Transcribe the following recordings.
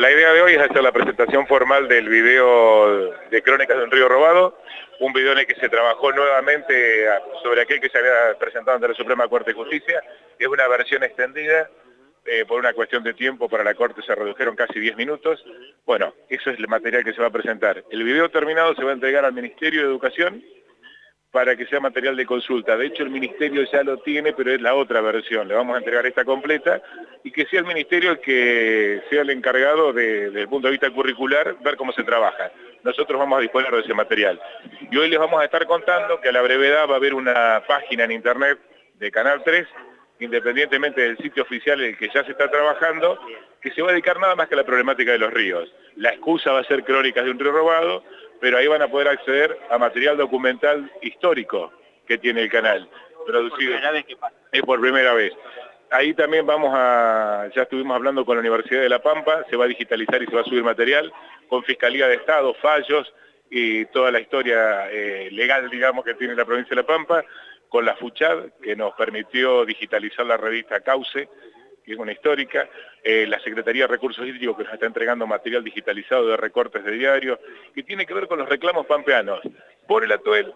La idea de hoy es hacer la presentación formal del video de Crónicas de un Río Robado, un video en el que se trabajó nuevamente sobre aquel que se había presentado ante la Suprema Corte de Justicia. Es una versión extendida, eh, por una cuestión de tiempo para la Corte se redujeron casi 10 minutos. Bueno, eso es el material que se va a presentar. El video terminado se va a entregar al Ministerio de Educación para que sea material de consulta. De hecho, el Ministerio ya lo tiene, pero es la otra versión. Le vamos a entregar esta completa y que sea el Ministerio el que sea el encargado desde el punto de vista curricular, ver cómo se trabaja. Nosotros vamos a disponer de ese material. Y hoy les vamos a estar contando que a la brevedad va a haber una página en Internet de Canal 3, independientemente del sitio oficial en el que ya se está trabajando, que se va a dedicar nada más que a la problemática de los ríos. La excusa va a ser crónicas de un río robado, pero ahí van a poder acceder a material documental histórico que tiene el canal. Producido. Por vez que pasa. Es por primera vez. Ahí también vamos a, ya estuvimos hablando con la Universidad de La Pampa, se va a digitalizar y se va a subir material, con Fiscalía de Estado, fallos y toda la historia eh, legal, digamos, que tiene la provincia de La Pampa, con la FUCHAD, que nos permitió digitalizar la revista Cauce, que es una histórica, eh, la Secretaría de Recursos Hídricos que nos está entregando material digitalizado de recortes de diario, que tiene que ver con los reclamos pampeanos, por el Atuel,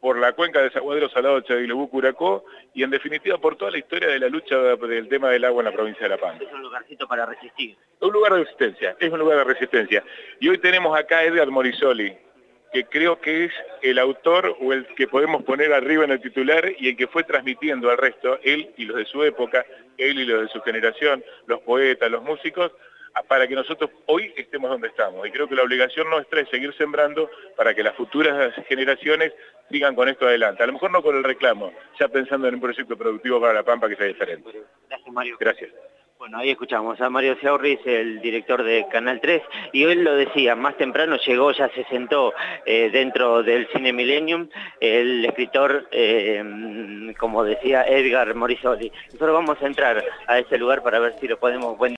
por la cuenca de Zaguadero Salado, Chavilobú, Curacó, y en definitiva por toda la historia de la lucha del tema del agua en la provincia de La Pampa. Es un lugarcito para resistir. Un lugar de resistencia, es un lugar de resistencia. Y hoy tenemos acá a Edgar Morisoli, que creo que es el autor o el que podemos poner arriba en el titular y el que fue transmitiendo al resto, él y los de su época, él y los de su generación, los poetas, los músicos, para que nosotros hoy estemos donde estamos. Y creo que la obligación nuestra es seguir sembrando para que las futuras generaciones sigan con esto adelante. A lo mejor no con el reclamo, ya pensando en un proyecto productivo para La Pampa que sea diferente. Gracias, Mario. Gracias. Bueno, ahí escuchamos a Mario Ciaurris, el director de Canal 3, y él lo decía, más temprano llegó, ya se sentó eh, dentro del Cine Millennium, el escritor, eh, como decía Edgar Morisoli. Nosotros vamos a entrar a ese lugar para ver si lo podemos...